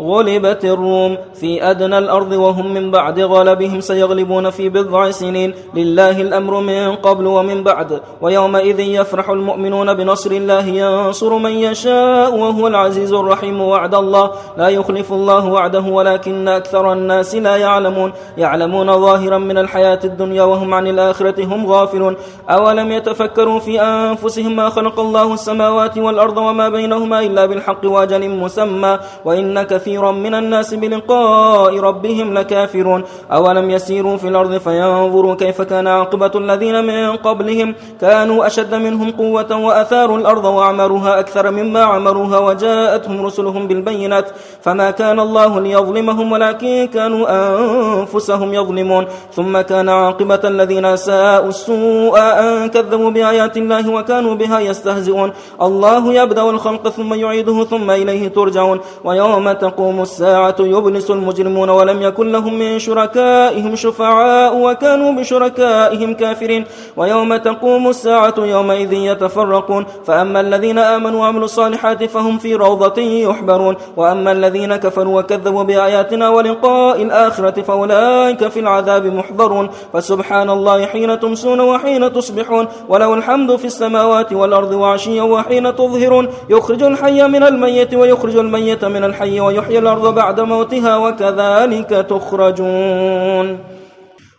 غلبت الروم في أدنى الأرض وهم من بعد غلبهم سيغلبون في بضع سنين. لله الأمر من قبل ومن بعد. ويومئذ يفرح المؤمنون بنصر الله. ينصر من يشاء وهو العزيز الرحيم. وعد الله. لا يخلف الله وعده ولكن أكثر الناس لا يعلمون. يعلمون ظاهرا من الحياة الدنيا وهم عن الآخرة هم غافلون. أولم يتفكروا في أنفسهم ما خلق الله السماوات والأرض وما بينهما إلا بالحق وأجل مسمى. وإن كثيرا من الناس بلقاء ربهم لكافرون. أولم يسيروا في الأرض فينظروا كيف كان عاقبة الذين من قبلهم؟ كانوا أشد منهم قوة وأثاروا الأرض وعمروها أكثر مما عمروها وجاءتهم رسلهم بالبينات. فما كان الله ليظلمهم ولكن كانوا أنفسهم يظلمون. ثم كان عاقبة الذين ساءوا السوء أن كذبوا بآيات الله وكانوا بها يستهزئون. الله يبدأ الخلق ثم يعيده ثم إليه ترجعون. ويوم تقوم الساعة يبلس المجرمون ولم يكن لهم من شركائهم شفعاء وكانوا بشركائهم كافرين. ويوم تقوم الساعة يومئذ يتفرقون. فأما الذين آمنوا وعملوا الصالحات فهم في روضة يحبرون. وأما الذين كفروا وكذبوا بآياتنا ولقاء الآخرة فأولئك في العذاب محضرون. فسبحان الله حين تمسون وحين تصبحون. وله الحمد في السماوات والأرض وعشيا وحين تظهرون. يخرج الحي من الميت ويخرج الميت من الحي ويحيي الأرض بعد موتها وكذلك تخرجون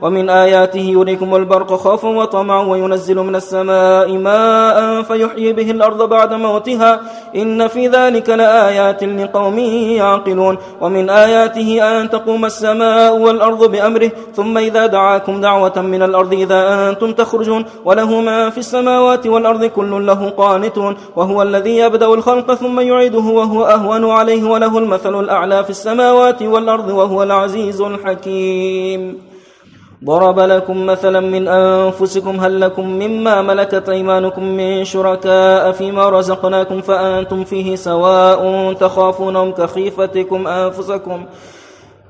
ومن آياته يريكم البرق خوفا وطمعا وينزل من السماء ماء فيحيي به الأرض بعد موتها. إن في ذلك لآيات لقوم يعقلون. ومن آياته أن تقوم السماء والأرض بأمره. ثم إذا دعاكم دعوة من الأرض إذا أنتم تخرجون. وله ما في السماوات والأرض كل له قانتون. وهو الذي يبدأ الخلق ثم يعيده وهو أهون عليه. وله المثل الأعلى في السماوات والأرض وهو العزيز الحكيم. ضرب لكم مثلا من أنفسكم هل لكم مما ملكت أيمانكم من شركاء فيما رزقناكم فأنتم فيه سواء تخافونهم كخيفتكم أنفسكم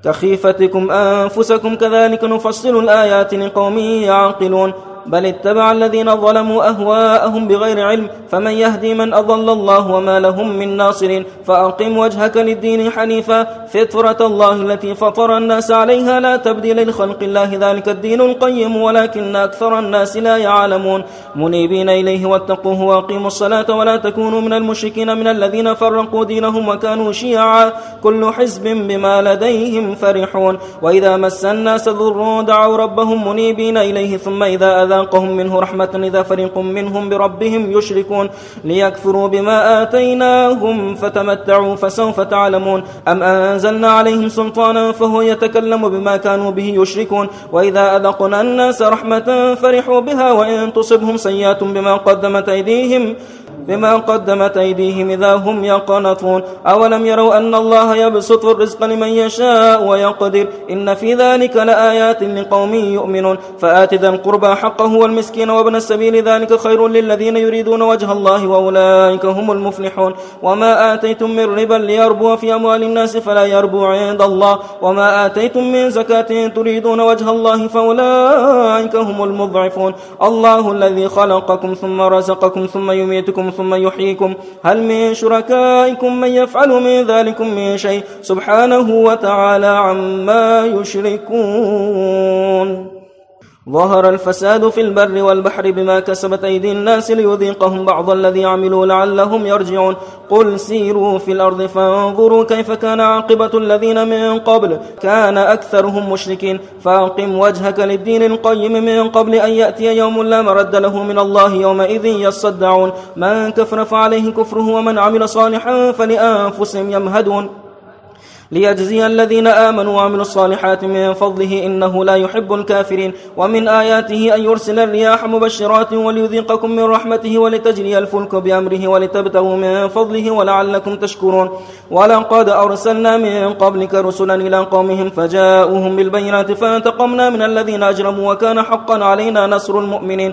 كخيفتكم أنفسكم كذلك نفصل الآيات لقوم يعقلون بل اتبع الذين ظلموا أهواءهم بغير علم فمن يهدي من أضل الله وما لهم من ناصرين. فأقم وجهك للدين حنيفا فطرة الله التي فطر الناس عليها لا تبديل لخلق الله ذلك الدين القيم ولكن أكثر الناس لا يعلمون. منيبين إليه واتقوه وأقيموا الصلاة ولا تكونوا من المشركين من الذين فرقوا دينهم وكانوا شيعا. كل حزب بما لديهم فرحون. وإذا مس الناس ضر دعوا ربهم منيبين إليه ثم إذا أذاقهم منه رحمة إذا فريق منهم بربهم يشركون ليكفروا بما آتيناهم فتمتعوا فسوف تعلمون أم أنزلنا عليهم سلطانا فهو يتكلم بما كانوا به يشركون وإذا أذقنا الناس رحمة فرحوا بها وإن تصبهم سيئات بما قدمت أيديهم بما قدمت أيديهم إذا هم يقنطون. أولم يروا أن الله يبسط الرزق لمن يشاء ويقدر. إن في ذلك لآيات لقوم يؤمنون. فآت ذا القربى حقه والمسكين وابن السبيل. ذلك خير للذين يريدون وجه الله وأولئك هم المفلحون. وما آتيتم من ربا ليربو في أموال الناس فلا يربو عند الله. وما آتيتم من زكاة تريدون وجه الله فأولئك هم المضعفون. الله الذي خلقكم ثم رزقكم ثم يميتكم ثم يحييكم. هل من شركائكم من يفعل من ذلكم من شيء؟ سبحانه وتعالى عما يشركون. ظهر الفساد في البر والبحر بما كسبت أيدي الناس ليذيقهم بعض الذي عملوا لعلهم يرجعون. قل سيروا في الأرض فانظروا كيف كان عاقبة الذين من قبل. كان أكثرهم مشركين. فأقم وجهك للدين القيم من قبل أن يأتي يوم لا مرد له من الله يومئذ يصدعون. من كفر فعليه كفره ومن عمل صالحا فلأنفسهم يمهدون. ليجزي الذين آمنوا وعملوا الصالحات من فضله إنه لا يحب الكافرين. ومن آياته أن يرسل الرياح مبشرات وليذيقكم من رحمته ولتجري الفلك بأمره ولتبتغوا من فضله ولعلكم تشكرون. ولقد أرسلنا من قبلك رسلا إلى قومهم فجاءوهم بالبينات فانتقمنا من الذين أجرموا وكان حقا علينا نصر المؤمنين.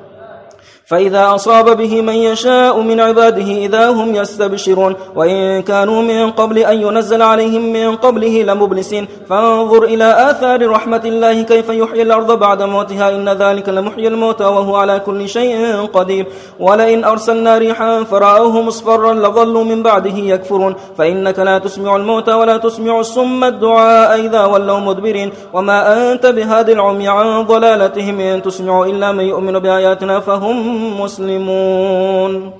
فإذا أصاب به من يشاء من عباده إذا هم يستبشرون وإن كانوا من قبل أن ينزل عليهم من قبله لمبلسين فانظر إلى آثار رحمة الله كيف يحيي الأرض بعد موتها إن ذلك لمحيي الموتى وهو على كل شيء قدير ولئن أرسلنا ريحا فرأوه مصفرا لظلوا من بعده يكفرون فإنك لا تسمع الموتى ولا تسمع الصم الدعاء إذا ولوا مدبرين وما أنت بهاد العمي عن ضلالتهم إن تسمع إلا من يؤمن بآياتنا فهم مسلمون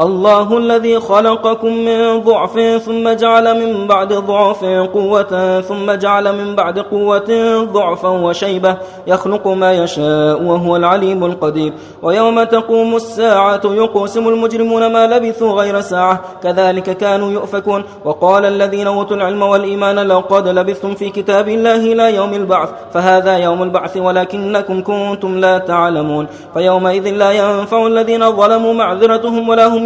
الله الذي خلقكم من ضعف ثم جعل من بعد ضعف قوة ثم جعل من بعد قوة ضعفا وشيبة يخلق ما يشاء وهو العليم القدير ويوم تقوم الساعة يقسم المجرمون ما لبثوا غير ساعة كذلك كانوا يؤفكون وقال الذين أوتوا العلم والإيمان لقد لبثتم في كتاب الله إلى يوم البعث فهذا يوم البعث ولكنكم كنتم لا تعلمون فيومئذ لا ينفع الذين ظلموا معذرتهم ولا هم